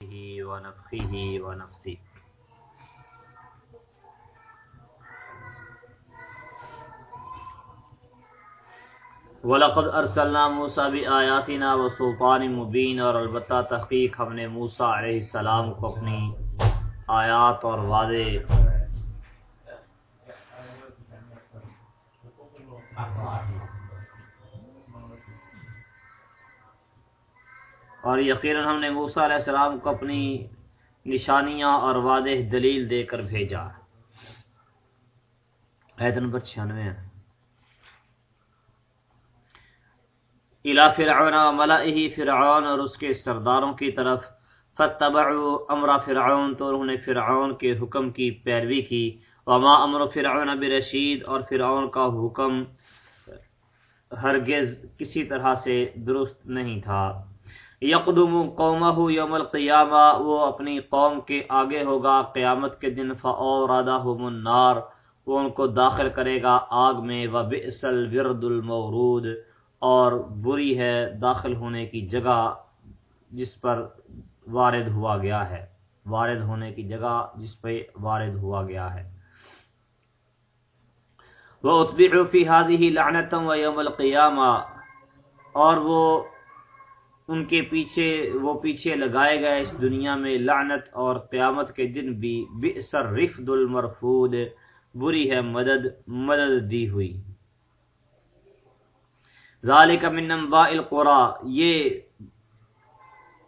ونفخه ونفسه. ولقد ارسلنا موسیٰ بی آیاتنا و مبین اور البتہ تحقیق ہم نے موسیٰ علیہ السلام کو اپنی آیات اور واضح اور یقیناً ہم نے موسیٰ علیہ السلام کو اپنی نشانیاں اور واضح دلیل دے کر بھیجا۔ ایت نمبر چھیانوے۔ الا فرعون ملئه فرعون اور اس کے سرداروں کی طرف فتبعوا امر فرعون، تو انہوں نے فرعون کے حکم کی پیروی کی۔ وما امر فرعون برشید اور فرعون کا حکم ہرگز کسی طرح سے درست نہیں تھا۔ یقدم قومہ یوم القیامہ، وہ اپنی قوم کے آگے ہوگا، قیامت کے دن فاورادہم النار، وہ ان کو داخل کرے گا آگ میں، وبئس الورد المورود، اور بری ہے داخل ہونے کی جگہ جس پر وارد ہوا گیا ہے۔ وارد ہونے کی جگہ جس پہ وارد ہوا گیا ہے۔ وہ اتبع فی هذه لعنتا و یوم القیامہ اور وہ ان کے پیچھے، وہ پیچھے لگائے گئے اس دنیا میں لعنت اور قیامت کے دن بھی بئس الرفد المرفود۔ بری ہے مدد مدد دی ہوئی۔ ذالک من انباء القرى یہ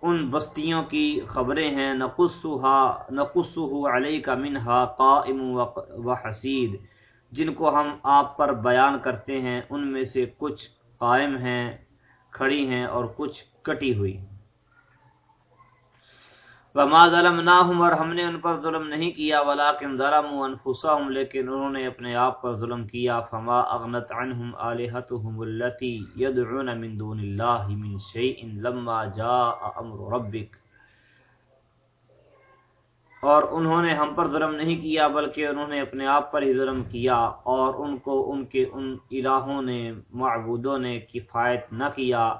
ان بستیوں کی خبریں ہیں۔ نقصها نقصه علیک منها قائم و حسید۔ جن کو ہم آپ پر بیان کرتے ہیں، ان میں سے کچھ قائم ہیں۔ کھڑی ہیں اور کچھ کٹی ہوئی وما ظلمناہم اور ہم نے ان پر ظلم نہیں کیا ولیکن ظلموا انفسهم لیکن انہوں نے اپنے آپ پر ظلم کیا۔ فما اغنت عنہم آلہتهم التي يدعون من دون اللہ من شیء لما جاء امر ربک اور انہوں نے ہم پر ظلم نہیں کیا بلکہ انہوں نے اپنے آپ پر ہی ظلم کیا اور ان کو ان کے ان الہوں نے، معبودوں نے کفایت نہ کیا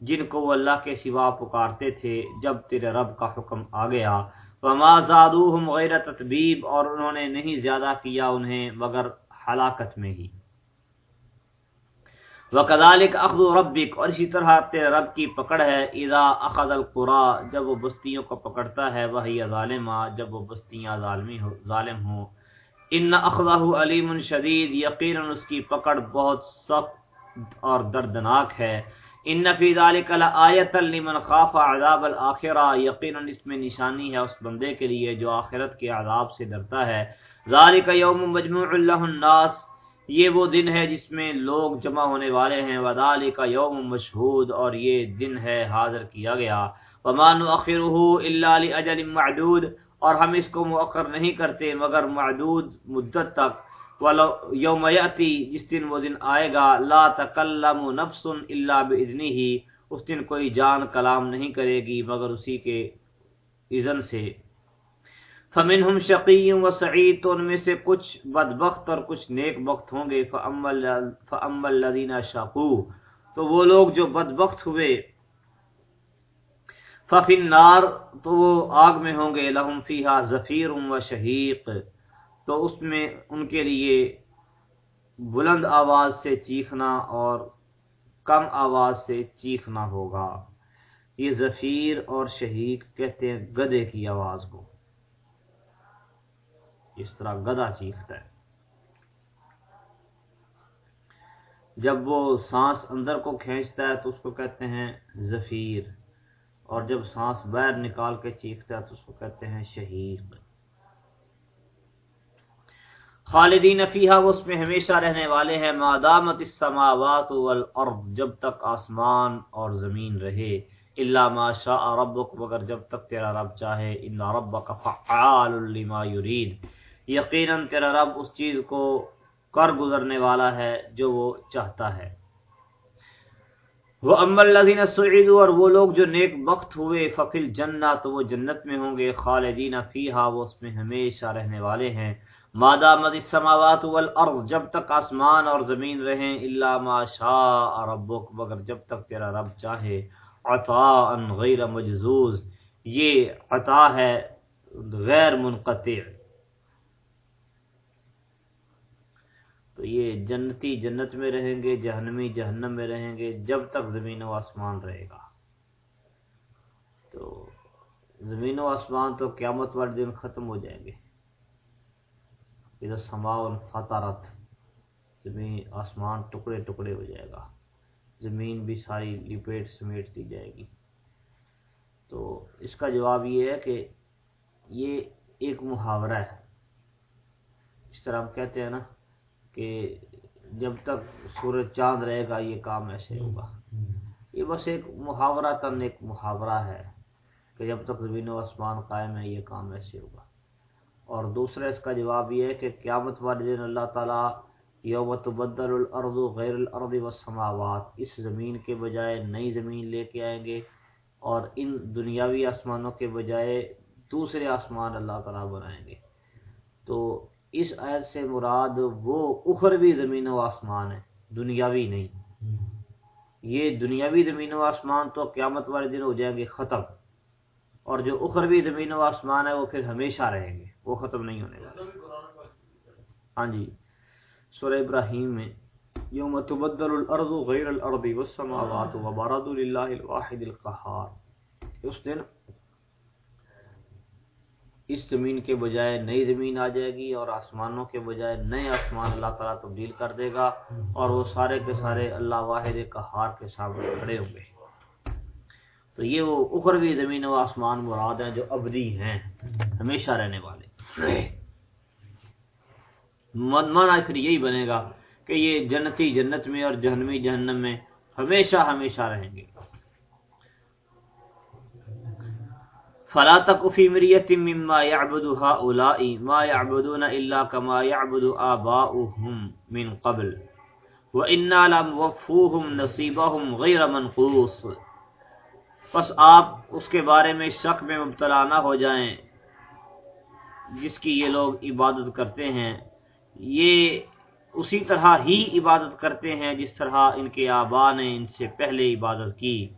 جن کو وہ اللہ کے سوا پکارتے تھے جب تیرے رب کا حکم آ گیا۔ وما زادوہم غیر تطبیب اور انہوں نے نہیں زیادہ کیا انہیں مگر ہلاکت میں ہی۔ وکذالک اخذ ربک، اور اسی طرح تیرے رب کی پکڑ ہے، اذا اخذ القرى جب وہ بستیوں کو پکڑتا ہے، وہی ظالمہ، جب وہ بستیاں ظالمی ہو، ظالم ہوں۔ ان اخذہ علیم شدید، یقینا اس کی پکڑ بہت سخت اور دردناک ہے۔ ان فی ذلک لآیۃ لمن خاف عذاب الاخرہ، یقینا اس میں نشانی ہے اس بندے کے لیے جو آخرت کے عذاب سے ڈرتا ہے۔ ذالک یوم مجموع له الناس یہ وہ دن ہے جس میں لوگ جمع ہونے والے ہیں۔ وذالک یوم مشہود اور یہ دن ہے حاضر کیا گیا۔ وما نؤخره الا لاجل معدود اور ہم اس کو مؤخر نہیں کرتے مگر معدود مدت تک۔ یوم یاتی جس دن وہ دن آئے گا۔ لا تکلم نفس الا باذنه اس دن کوئی جان کلام نہیں کرے گی مگر اسی کے اذن سے۔ فمنهم شقی و سعید تو ان میں سے کچھ بدبخت اور کچھ نیک بخت ہوں گے فاما الذين شقوا۔ تو وہ لوگ جو بدبخت ہوئے، ففي النار، تو وہ آگ میں ہوں گے، لهم فيها زفیر و شہیق تو اس میں ان کے لیے بلند آواز سے چیخنا اور کم آواز سے چیخنا ہوگا۔ یہ زفیر اور شہیق کہتے ہیں، گدے کی آواز کو۔ اس طرح گدا چیختا ہے۔ جب وہ سانس اندر کو کھینچتا ہے تو اس کو کہتے ہیں زفیر، اور جب سانس باہر نکال کے چیختا ہے تو اس کو کہتے ہیں شہیق خالدین فیہا، وہ اس میں ہمیشہ رہنے والے ہیں۔ مادامت السماوات والارض جب تک آسمان اور زمین رہے۔ الا ما شاء ربک مگر جب تک تیرا رب چاہے ان ربک فعال لما یرید یقینا تیرا رب اس چیز کو کر گزرنے والا ہے جو وہ چاہتا ہے۔ وہ اما الذین سعدوا اور وہ لوگ جو نیک بخت ہوئے ففل جنہ تو وہ جنت میں ہوں گے، خالدین فیہا، وہ اس میں ہمیشہ رہنے والے ہیں۔ مادامت السماوات والارض جب تک آسمان اور زمین رہیں الا ما شاء ربک، مگر جب تک تیرا رب چاہے۔ عطاء غیر مجزوز، یہ عطا ہے غیر منقطع۔ تو یہ جنتی جنت میں رہیں گے، جہنمی جہنم میں رہیں گے، جب تک زمین و آسمان رہے گا۔ تو زمین و آسمان تو قیامت والے دن ختم ہو جائیں گے۔ ادھر سما فاتارت زمین آسمان ٹکڑے ٹکڑے ہو جائے گا۔ زمین بھی ساری لپیٹ سمیٹ دی جائے گی۔ تو اس کا جواب یہ ہے کہ یہ ایک محاورہ ہے۔ اس طرح ہم کہتے ہیں نا کہ جب تک سورج چاند رہے گا، یہ کام ایسے ہوگا۔ یہ بس ایک محاورہ تن ایک محاورہ ہے کہ جب تک زمین و آسمان قائم ہے، یہ کام ایسے ہوگا۔ اور دوسرا اس کا جواب یہ ہے کہ قیامت والے دن اللہ تعالیٰ یوم تبدل الارض غیر الارض والسماوات، اس زمین کے بجائے نئی زمین لے کے آئیں گے اور ان دنیاوی آسمانوں کے بجائے دوسرے آسمان اللہ تعالیٰ بنائیں گے۔ تو اس آیت سے مراد وہ اخروی زمین و آسمان ہے، دنیاوی نہیں۔ یہ دنیاوی زمین و آسمان تو قیامت والے دن ہو جائیں گے ختم۔ اور جو اخروی زمین و آسمان ہے وہ پھر ہمیشہ رہیں گے، وہ ختم نہیں ہونے والے ہاں جی سورہ ابراہیم میں، یوم تبدل الارض غیر الارض والسماوات وبرد للہ الواحد القہار۔ اس دن اس زمین کے بجائے نئی زمین آ جائے گی اور آسمانوں کے بجائے نئے آسمان اللہ تعالیٰ تبدیل کر دے گا اور وہ سارے کے سارے اللہ واحد کہار کے سامنے کھڑے ہوں گے۔ تو یہ وہ اخروی زمین و آسمان مراد ہیں جو ابدی ہیں، ہمیشہ رہنے والے۔ من مانا پھر یہی بنے گا کہ یہ جنتی جنت میں اور جہنمی جہنم میں ہمیشہ ہمیشہ رہیں گے۔ فلا تک فی مریت مما يعبد هؤلاء ما يعبدون الا كما يعبد آباؤهم من قبل. وإنا لموفوهم نصيبهم غير منقوص. پس آپ اس کے بارے میں شک میں مبتلا نہ ہو جائیں، جس کی یہ لوگ عبادت کرتے ہیں۔ یہ اسی طرح ہی عبادت کرتے ہیں جس طرح ان کے آبا نے ان سے پہلے عبادت کی۔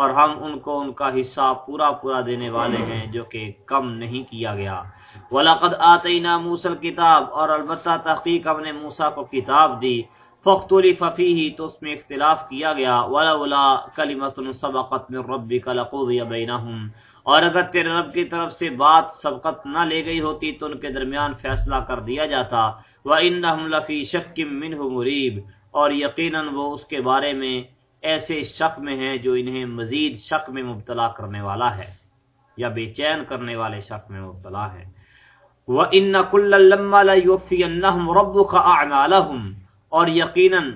اور ہم ان کو ان کا حصہ پورا پورا دینے والے ہیں جو کہ کم نہیں کیا گیا۔ ولاقد آتینا موسل کتاب اور البتہ تحقیق ہم نے موسا کو کتاب دی۔ فخلی ففی ہی تو اس میں اختلاف کیا گیا۔ ولا کلیمت سبقت من ربک لقضی بینہم اور اگر تیرے رب کی طرف سے بات سبقت نہ لے گئی ہوتی تو ان کے درمیان فیصلہ کر دیا جاتا۔ وَإِنَّهُمْ لَفِي شَكٍ مِّنْهُ مُرِيبٍ۔ اور یقیناً وہ اس کے بارے میں ایسے شک میں ہیں جو انہیں مزید شک میں مبتلا کرنے والا ہے، یا بے چین کرنے والے شک میں مبتلا ہے وہ ان رب کا اور یقیناً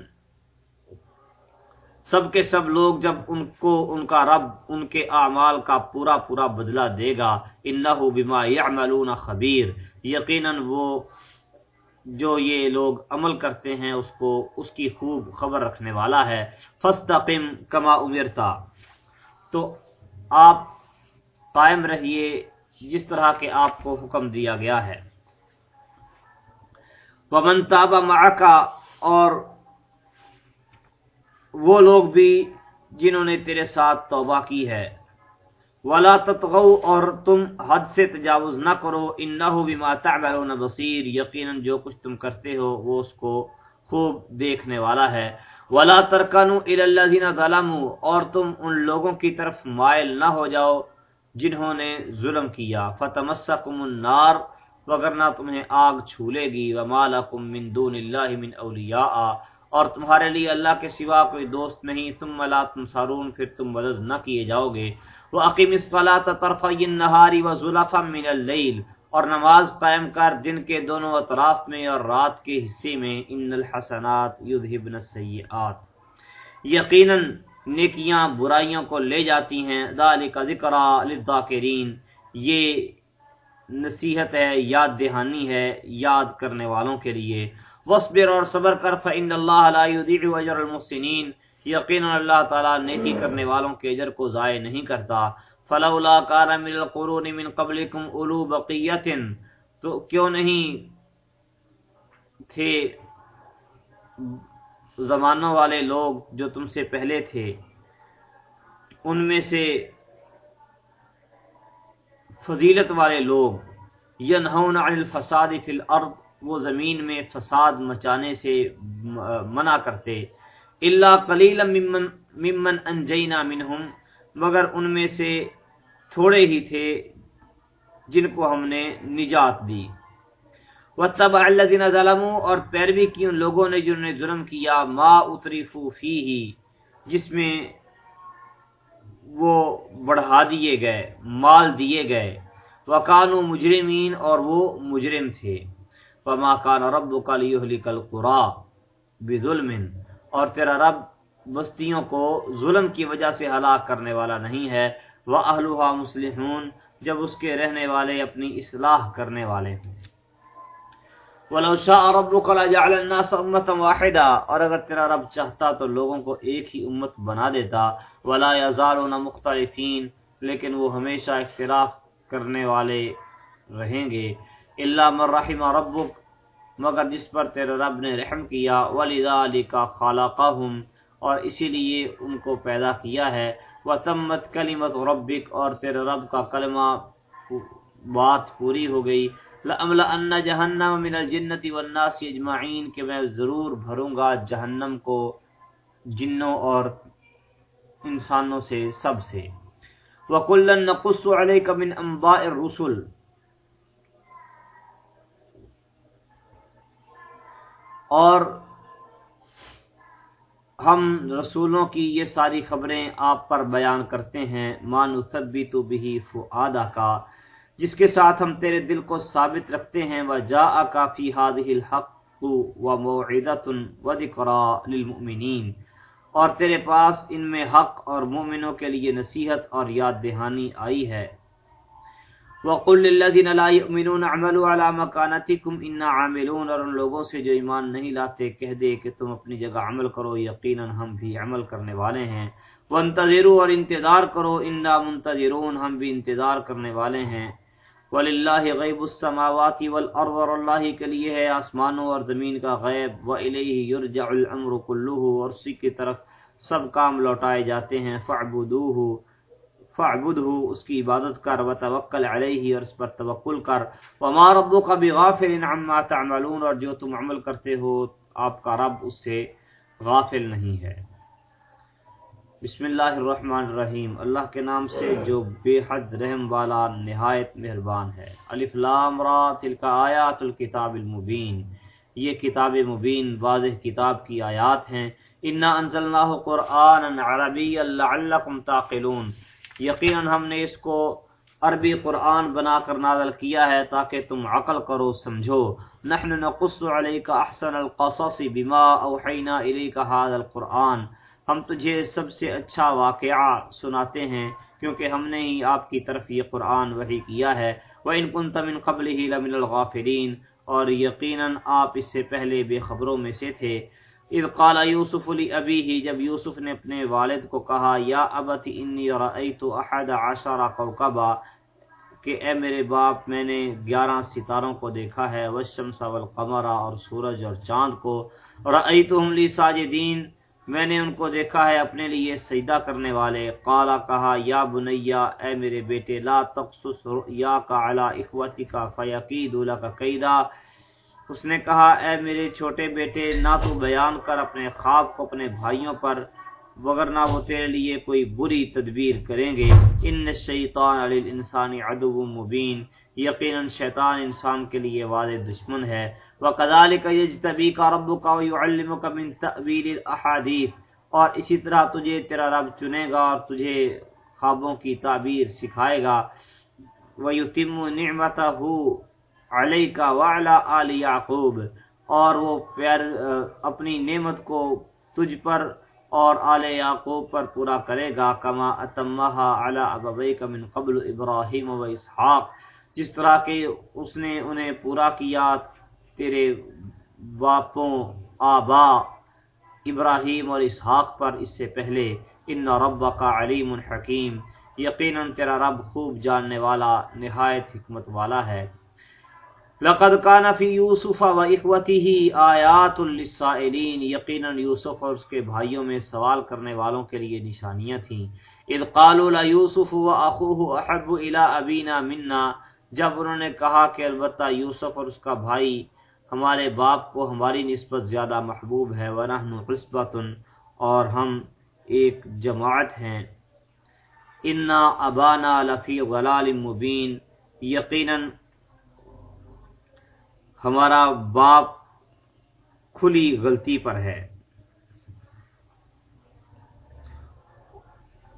سب کے سب لوگ جب ان کو، ان کا رب، ان کے اعمال کا پورا پورا بدلہ دے گا ان بما یعملون خبیر یقیناً وہ جو یہ لوگ عمل کرتے ہیں، اس کو، اس کی خوب خبر رکھنے والا ہے۔ فستقم کما امرتا۔ تو آپ قائم رہیے جس طرح کے آپ کو حکم دیا گیا ہے۔ ومن تاب معکا اور وہ لوگ بھی جنہوں نے تیرے ساتھ توبہ کی ہے۔ ولا تتغو اور تم حد سے تجاوز نہ کرو انہو بما تعملون بصیر یقینا جو کچھ تم کرتے ہو، وہ اس کو خوب دیکھنے والا ہے۔ ولا ترکنوا الى الذين ظلموا۔ اور تم ان لوگوں کی طرف مائل نہ ہو جاؤ جنہوں نے ظلم کیا۔ فتمسکم النار وگرنہ تمہیں آگ چھولے گی۔ وما لکم من دون اللہ من اولیاء اور تمہارے لیے اللہ کے سوا کوئی دوست نہیں۔ ثم لا تنصرون، پھر تم مدد نہ کیے جاؤ گے۔ وَأَقِمِ الصَّلَاةَ طَرْفَيِ النَّهَارِ وَزُلَفًا مِنَ اللَّيْلِ اور نماز قائم کر دن کے دونوں اطراف میں اور رات کے حصے میں ان الحسنات یذهبن السیئات یقیناً نیکیاں برائیوں کو لے جاتی ہیں۔ ذالک ذکرا للذاکرین یہ نصیحت ہے، یاد دہانی ہے یاد کرنے والوں کے لیے۔ وصبر اور صبر کر، فإن اللہ لا يضيع اجر المحسنین یقینا اللہ تعالی نیکی کرنے والوں کے اجر کو ضائع نہیں کرتا۔ فلولا کان من القرون من قبلکم اولو بقیت تو کیوں نہیں تھے زمانوں والے لوگ جو تم سے پہلے تھے؟ ان میں سے فضیلت والے لوگ۔ ینہون عن الفساد فی الارض وہ زمین میں فساد مچانے سے منع کرتے۔ اللہ قلیل ممن ممن انجینا منہم، مگر ان میں سے تھوڑے ہی تھے جن کو ہم نے نجات دی۔ وہ تب اللہ ظلموں اور پیروی کی ان لوگوں نے جنہوں نے ظلم کیا، ما اتریفو فی ہی جس میں وہ بڑھا دیے گئے، مال دیے گئے۔ وکانو مجرمین اور وہ مجرم تھے۔ وما کان رب کا لیہلک القرا بظلم۔ اور تیرا رب بستیوں کو ظلم کی وجہ سے ہلاک کرنے والا نہیں ہے۔ وہ اہلوہا مسلمون جب اس کے رہنے والے اپنی اصلاح کرنے والے ہیں وَلَوْ شَاءَ رَبُّكَ لَجَعْلَ النَّاسَ أُمَّةً وَاحِدًا، اور اگر تیرا رب چاہتا تو لوگوں کو ایک ہی امت بنا دیتا۔ وَلَا يَزَالُونَ مُخْتَلِفِينَ، لیکن وہ ہمیشہ اختلاف کرنے والے رہیں گے۔ اللہ من رحم ربک مگر جس پر تیرے رب نے رحم کیا، وَلِذَلِكَ خَلَقَهُمْ۔ اور اسی لیے ان کو پیدا کیا ہے۔ وَتَمَّتْ كَلِمَةُ رَبِّكَ۔ اور تیرے رب کا کلمہ بات پوری ہو گئی۔ لَأَمْلَأَنَّ جَهَنَّمَ مِنَ الْجِنَّةِ وَالنَّاسِ اجمعین کہ میں ضرور بھروں گا جہنم کو جنوں اور انسانوں سے، سب سے۔ وَقُلًّا نَقُصُّ عَلَيْكَ مِنْ أَنْبَاءِ الرُّسُلِ۔ اور ہم رسولوں کی یہ ساری خبریں آپ پر بیان کرتے ہیں مانو سبی تو بھی فعادہ کا جس کے ساتھ ہم تیرے دل کو ثابت رکھتے ہیں وہ جا کافی ہاد الحق و معدت و دقرا للمؤمنین اور تیرے پاس ان میں حق اور مومنوں کے لیے نصیحت اور یاد دہانی آئی ہے۔ وقل للذین لا یؤمنون عملوا على مکانتکم انا عاملون اور ان لوگوں سے جو ایمان نہیں لاتے، کہہ دے کہ تم اپنی جگہ عمل کرو، یقینا ہم بھی عمل کرنے والے ہیں۔ وانتظروا اور انتظار کرو انا منتظرون، ہم بھی انتظار کرنے والے ہیں۔ وللہ غیب السماوات والارض اور اللہ کے لیے ہے آسمانوں اور زمین کا غیب۔ والیہ یرجع الامر كله، اور اسی کی طرف سب کام لوٹائے جاتے ہیں۔ فاعبدوه فعبد ہو اس کی عبادت کر و توکل علیہ، اور اس پر توکل کر. وما ربک بغافل عما تعملون، اور جو تم عمل کرتے ہو، آپ کا رب اس سے غافل نہیں ہے. بسم اللہ الرحمن الرحیم. اللہ کے نام سے جو بے حد رحم والا نہایت مہربان ہے. الف لام را، تلک آیات الکتاب المبین. یہ کتاب مبین، واضح کتاب کی آیات ہیں. انا انزلناہ قرآن عربی لعلکم تعقلون. یقیناً ہم نے اس کو عربی قرآن بنا کر نازل کیا ہے تاکہ تم عقل کرو، سمجھو۔ نحن نقص علیک احسن القصص بما اوحینا الیک هذا القرآن۔ ہم تجھے سب سے اچھا واقعہ سناتے ہیں کیونکہ ہم نے ہی آپ کی طرف یہ قرآن وحی کیا ہے۔ وَإِن كُنْتَ مِن قَبْلِهِ لَمِنَ الْغَافِلِينَ۔ اور یقیناً آپ اس سے پہلے بے خبروں میں سے تھے۔ اذ قال یوسف لی ابی ہی جب یوسف نے اپنے والد کو کہا، یا ابت انی رأیت احد عشر کوکبا کہ اے میرے باپ، میں نے گیارہ ستاروں کو دیکھا ہے، والشمس والقمر اور سورج اور چاند کو۔ رأیتهم لی ساجدین، میں نے ان کو دیکھا ہے اپنے لیے سجدہ کرنے والے۔ قالا کہا، یا بنیا اے میرے بیٹے، لا تقصص رؤیاک علی اخوتک، فیقید لک قیدا اس نے کہا، اے میرے چھوٹے بیٹے، نہ تو بیان کر اپنے خواب کو اپنے بھائیوں پر وگر نہ وہ تیرے لیے کوئی بری تدبیر کریں گے۔ ان شیطان علی انسانی ادو مبین۔ یقیناً شیطان انسان کے لیے واضح دشمن ہے۔ وہ کدال کا یجتبی کا رب کا علم اور اسی طرح تجھے تیرا رب چنے گا اور تجھے خوابوں کی تعبیر سکھائے گا۔ وہ یتم نعمت علیہ کا وعلا آل یعقوب، اور وہ پیر اپنی نعمت کو تجھ پر اور آل یعقوب پر پورا کرے گا، کما اتمہا علی ابویک من قبل ابراہیم و اسحاق۔ جس طرح کہ اس نے انہیں پورا کیا، تیرے باپوں، آبا ابراہیم اور اسحاق پر اس سے پہلے، ان رب کا علیم الحکیم یقیناً تیرا رب خوب جاننے والا، نہایت حکمت والا ہے۔ لقد کان فی یوسف و اخوته آیات للسائلین یقینا یوسف اور اس کے بھائیوں میں سوال کرنے والوں کے لیے نشانیاں تھیں۔ اذ قالوا لا یوسف و اخوه احب الى ابینا منا۔ جب انہوں نے کہا کہ البتہ یوسف اور اس کا بھائی ہمارے باپ کو ہماری نسبت زیادہ محبوب ہے، ونحن حسبۃ اور ہم ایک جماعت ہیں۔ انا ابانا لفی غلال مبین یقیناً ہمارا باپ کھلی غلطی پر ہے۔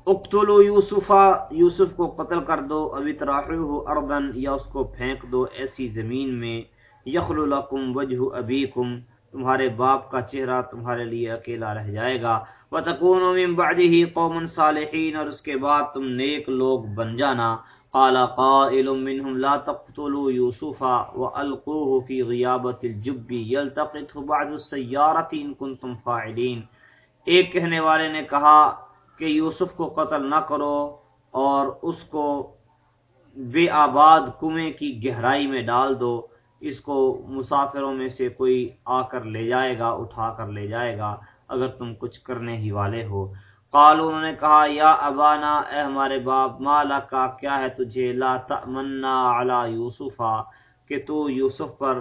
اقتلو یوسفا یوسف کو قتل کر دو ابھی تراحو اردن یا اس کو پھینک دو، ایسی زمین میں یخل لکم وجہ ابیکم، تمہارے باپ کا چہرہ تمہارے لیے اکیلا رہ جائے گا۔ وَتَكُونُ مِن بَعْدِهِ قَوْمٌ صَالِحِينَ اور اس کے بعد تم نیک لوگ بن جانا۔ قال قائل منهم لا تقتلوا يوسف والقوه في غيابة الجب يلتقطه بعض السيارة ان كنتم فاعلين۔ ایک کہنے والے نے کہا کہ یوسف کو قتل نہ کرو اور اس کو بے آباد کنویں کی گہرائی میں ڈال دو۔ اس کو مسافروں میں سے کوئی آ کر لے جائے گا، اٹھا کر لے جائے گا، اگر تم کچھ کرنے ہی والے ہو۔ قال انہوں نے کہا، یا ابانا، اے ہمارے باپ مالا کا کیا ہے تجھے؟ لا تمنا علی یوسفا کہ تو یوسف پر،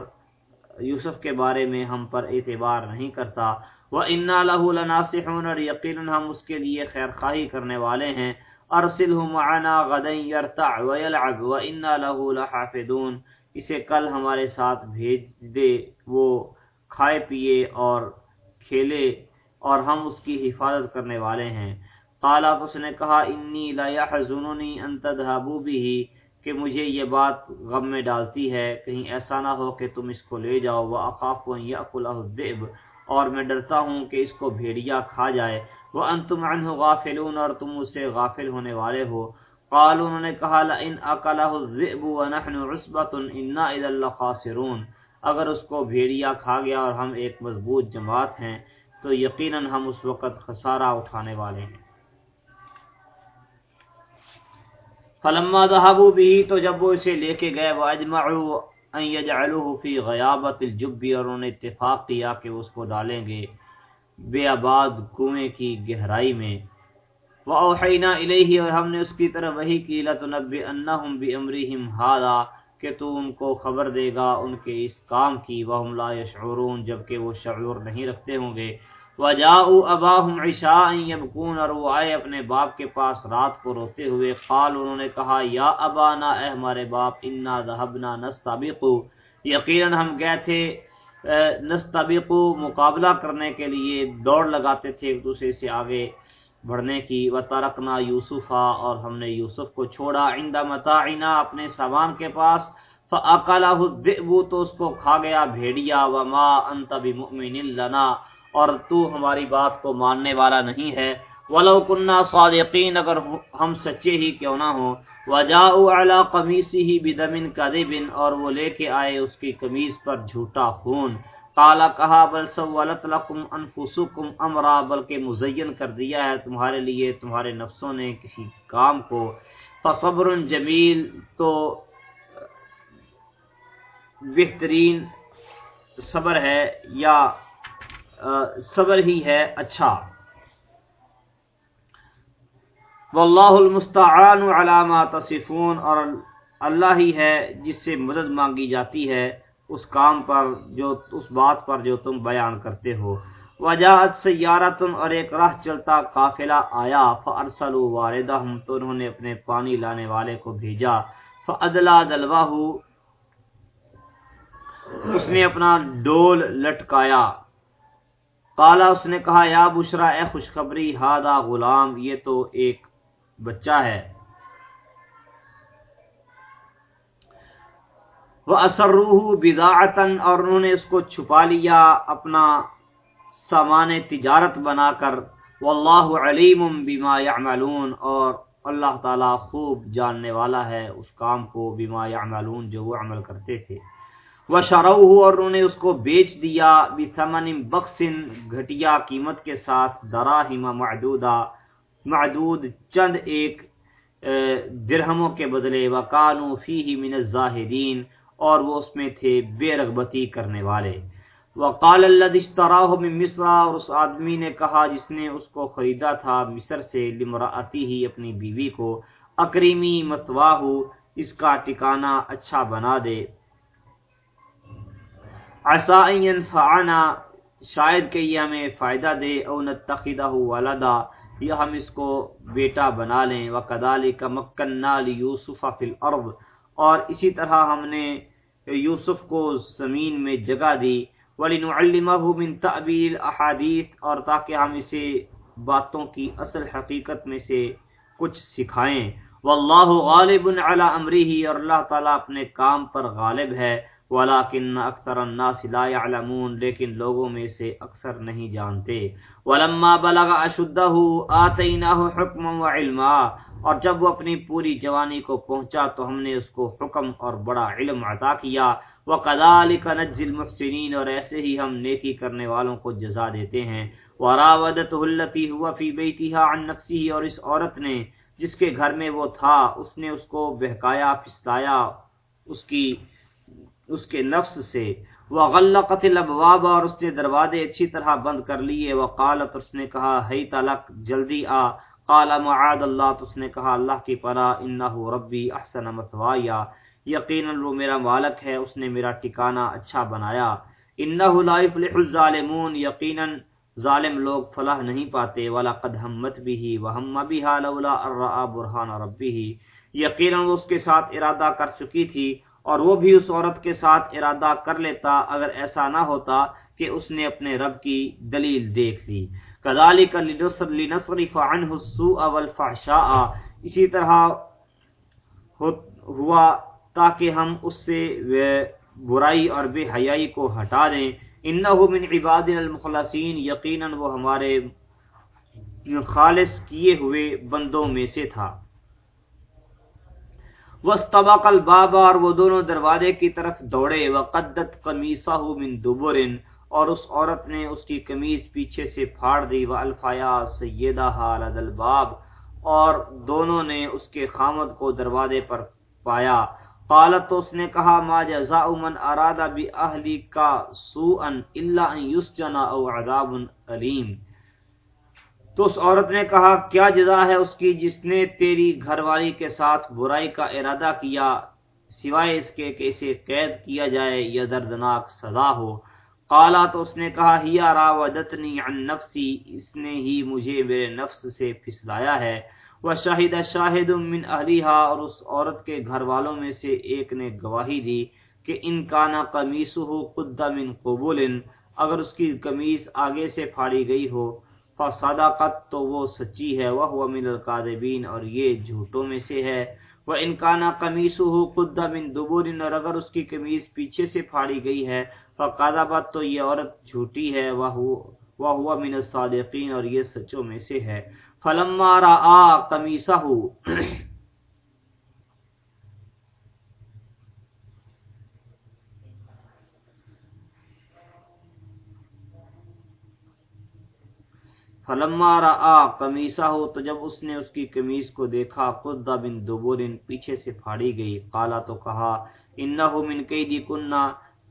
یوسف کے بارے میں ہم پر اعتبار نہیں کرتا۔ وہ انا لہ لناصحون، اور یقیناً ہم اس کے لیے خیر خواہی کرنے والے ہیں۔ ارسل معنا غدن یرتع ویلعب، و انا لحافظون۔ اسے کل ہمارے ساتھ بھیج دے، وہ کھائے پیے اور کھیلے۔ اور ہم اس کی حفاظت کرنے والے ہیں۔ قالا، تو اس نے کہا، انی لا يحزنني ان تذهبوا به کہ مجھے یہ بات غم میں ڈالتی ہے۔ کہیں ایسا نہ ہو کہ تم اس کو لے جاؤ۔ واخاف ان ياكله الذئب۔ اور میں ڈرتا ہوں کہ اس کو بھیڑیا کھا جائے۔ وہ انتم عنہ غافلون اور تم اس سے غافل ہونے والے ہو۔ قال انہوں نے کہا، لئن اکلہ الذئب ونحن عصبۃ، انا اذا لخاسرون اگر اس کو بھیڑیا کھا گیا اور ہم ایک مضبوط جماعت ہیں تو یقیناً ہم اس وقت خسارہ اٹھانے والے ہیں۔ فلما ذهبوا به، تو جب وہ اسے لے کے گئے واجمعوا ان یجعلوه فی غیابت الجب، اور انہوں نے اتفاق کیا کہ اس کو ڈالیں گے۔ بے آباد کنویں کی گہرائی میں۔ واوحینا الیہ اور ہم نے اس کی طرف وحی کی لتنبئنہم بامرہم ھذا کہ تو ان کو خبر دے گا، ان کے اس کام کی۔ وہم لا یشعرون جبکہ وہ شعور نہیں رکھتے ہوں گے۔ وجاؤ اباہم عشاء یبکون اور وہ آئے اپنے باپ کے پاس رات کو روتے ہوئے قال انہوں نے کہا، یا ابانا، اے ہمارے باپ، انا ذهبنا نستبق۔ یقینا ہم گئے تھے نستبق مقابلہ کرنے کے لیے، دوڑ لگاتے تھے ایک دوسرے سے آگے بڑھنے کی۔ و ترکنا یوسفا، اور ہم نے یوسف کو چھوڑا۔ عند متاعنا اپنے سامان کے پاس۔ فاقلہ الذئب، تو اس کو کھا گیا، بھیڑیا۔ وما انت بمؤمن لنا۔ اور تو ہماری بات کو ماننے والا نہیں ہے۔ ولو کننا صادقین اگر ہم سچے ہی کیوں نہ ہوں۔ وجاؤ علی قمیصه بدم کذب اور وہ لے کے آئے اس کی قمیض پر جھوٹا خون۔ قالا کہا بل سولت لکم انفسکم امرا بلکہ مزین کر دیا ہے تمہارے لیے، تمہارے نفسوں نے کسی کام کو۔ فصبر جمیل تو بہترین صبر ہے۔ یا صبر ہی ہے اچھا۔ واللہ المستعان علامہ تصفون، اور اللہ ہی ہے جس سے مدد مانگی جاتی ہے اس کام پر جو، اس بات پر جو تم بیان کرتے ہو۔ وجاہت سیارتن، اور ایک راہ چلتا قافلہ آیا۔ فارسلوا واردہم، تو انہوں نے اپنے پانی لانے والے کو بھیجا۔ فادلا دلواہ اس نے اپنا ڈول لٹکایا۔ کالا اس نے کہا، یا بشرا، اے خوشخبری ہادا غلام، یہ تو ایک بچہ ہے۔ وہ اسروح بداعتن اور انہوں نے اس کو چھپا لیا اپنا سامان تجارت بنا کر۔ واللہ علیم بما یعملون اور اللہ تعالی خوب جاننے والا ہے اس کام کو، بما یعملون جو وہ عمل کرتے تھے۔ وہ شروع اور انہوں نے اس کو بیچ دیا بثمن بخسن گھٹیا قیمت کے ساتھ، دراہم معدودہ، معدود چند ایک درہموں کے بدلے وکانو فی من الزاہدین اور وہ اس میں تھے بے رغبتی کرنے والے۔ وقال اللہ اشتراہ من مصر، اور اس آدمی نے کہا جس نے اس کو خریدا تھا مصر سے لمراتی ہی اپنی بیوی کو، اکریمی متواہ اس کا ٹکانہ اچھا بنا دے۔ عسا فعنا شاید کہ یہ ہمیں فائدہ دے، او نتخذہ ولدا، یا ہم اس کو بیٹا بنا لیں، وکذالک مکننا لیوسف فی الارض۔ اور اسی طرح ہم نے یوسف کو زمین میں جگہ دی۔ وَلِنُعَلِّمَهُ مِن تَعْبِيلِ احادیث، اور تاکہ ہم اسے باتوں کی اصل حقیقت میں سے کچھ سکھائیں۔ واللہ غالب علی امرہ، اور اللہ تعالیٰ اپنے کام پر غالب ہے۔ ولیکن اکثر الناس لا يعلمون لیکن لوگوں میں سے اکثر نہیں جانتے۔ ولما بلغ اشدہ آتیناہ حکما وعلما اور جب وہ اپنی پوری جوانی کو پہنچا تو ہم نے اس کو حکم اور بڑا علم عطا کیا۔ وَقَذَلِكَ نَجْزِ الْمُحْسِنِينَ اور ایسے ہی ہم نیکی کرنے والوں کو جزا دیتے ہیں۔ وَرَاوَدَتْهُ الَّتِي هُوَ فِي بَيْتِهَا عَن نَفْسِهِ اور اس عورت نے جس کے گھر میں وہ تھا، اس نے اس کو بہکایا پھسلایا اس کی اس کے نفس سے۔ وغلقت الابواب اور اس نے دروازے اچھی طرح بند کر لیے۔ وقالت، اس نے کہا ہے تلک جلدی آ۔ قال، معاذ اللہ۔ تو اس نے کہا، اللہ کی پناہ، انه ربی احسن مثوایا یقیناً وہ میرا مالک ہے، اس نے میرا ٹکانہ اچھا بنایا۔ انہ لا الظالمون۔ یقیناً ظالم لوگ فلاح نہیں پاتے۔ والا قد ہمت بھی وہم بها لولا الرا برهان ربه۔ یقیناً وہ اس کے ساتھ ارادہ کر چکی تھی۔ اور وہ بھی اس عورت کے ساتھ ارادہ کر لیتا اگر ایسا نہ ہوتا کہ اس نے اپنے رب کی دلیل دیکھ لی۔ کذالک لنصرف عنه السوء والفحشاء۔ اسی طرح ہوا تاکہ ہم اس سے برائی اور بے حیائی کو ہٹا دیں۔ انہو من عباد المخلصین، یقیناً وہ ہمارے خالص کیے ہوئے بندوں میں سے تھا۔ وَاسْتَبَقَ الْبَابَ اور وہ دونوں دروازے کی طرف دوڑے، وَقَدَّتْ قَمِيصَهُ مِن دُبُرٍ، اور اس عورت نے اس کی قمیض پیچھے سے پھاڑ دی، وَأَلْفَيَا سَيِّدَهَا لَدَ الْبَابِ، اور دونوں نے اس کے خامد کو دروازے پر پایا۔ قالت تو اس نے کہا، ما جزاء من اراد باهلی کا سوءا الا ان يسجن او عذاب الیم تو اس عورت نے کہا، کیا جزا ہے اس کی جس نے تیری گھر والی کے ساتھ برائی کا ارادہ کیا، سوائے اس کے کہ اسے قید کیا جائے یا دردناک سزا ہو؟ قالا، تو اس نے کہا، ہی راودتنی عن نفسی، اس نے ہی مجھے میرے نفس سے پھسلایا ہے۔ وہ شاہد شاہد من اہلیہ اور اس عورت کے گھر والوں میں سے ایک نے گواہی دی کہ ان کا نا قمیص ہو قدہ من قبول اگر اس کی قمیص آگے سے پھاڑی گئی ہو فصدقت، تو وہ سچی ہے وہ من القادبین اور یہ جھوٹوں میں سے ہے۔ وہ انکانہ قمیص ہو قدہ من دبور، اور اگر اس کی قمیص پیچھے سے پھاڑی گئی ہے فقادبت تو یہ عورت جھوٹی ہے وہ ہوا من الصادقین، اور یہ سچوں میں سے ہے۔ فلما را قمیصہ فلما را قمیصہ ہو، تو جب اس نے اس کی قمیص کو دیکھا خود بن دبورن پیچھے سے پھاڑی گئی۔ قالا تو کہا، انہو من قیدی کننا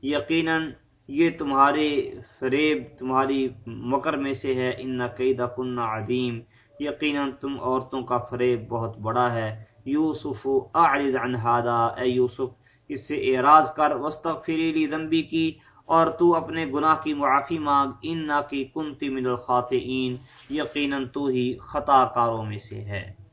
یقیناً یہ تمہارے فریب، تمہاری مکر میں سے ہے۔ ان قیدہ کننا عدیم یقیناً تم عورتوں کا فریب بہت بڑا ہے۔ یوسف، اعرض عن هذا اے یوسف، اس سے اعراض کر وستغفری لی ذنبی کی۔ اور تو اپنے گناہ کی معافی مانگ ان نہ کی کنتی من الخاطئین، یقیناً تو ہی خطا کاروں میں سے ہے۔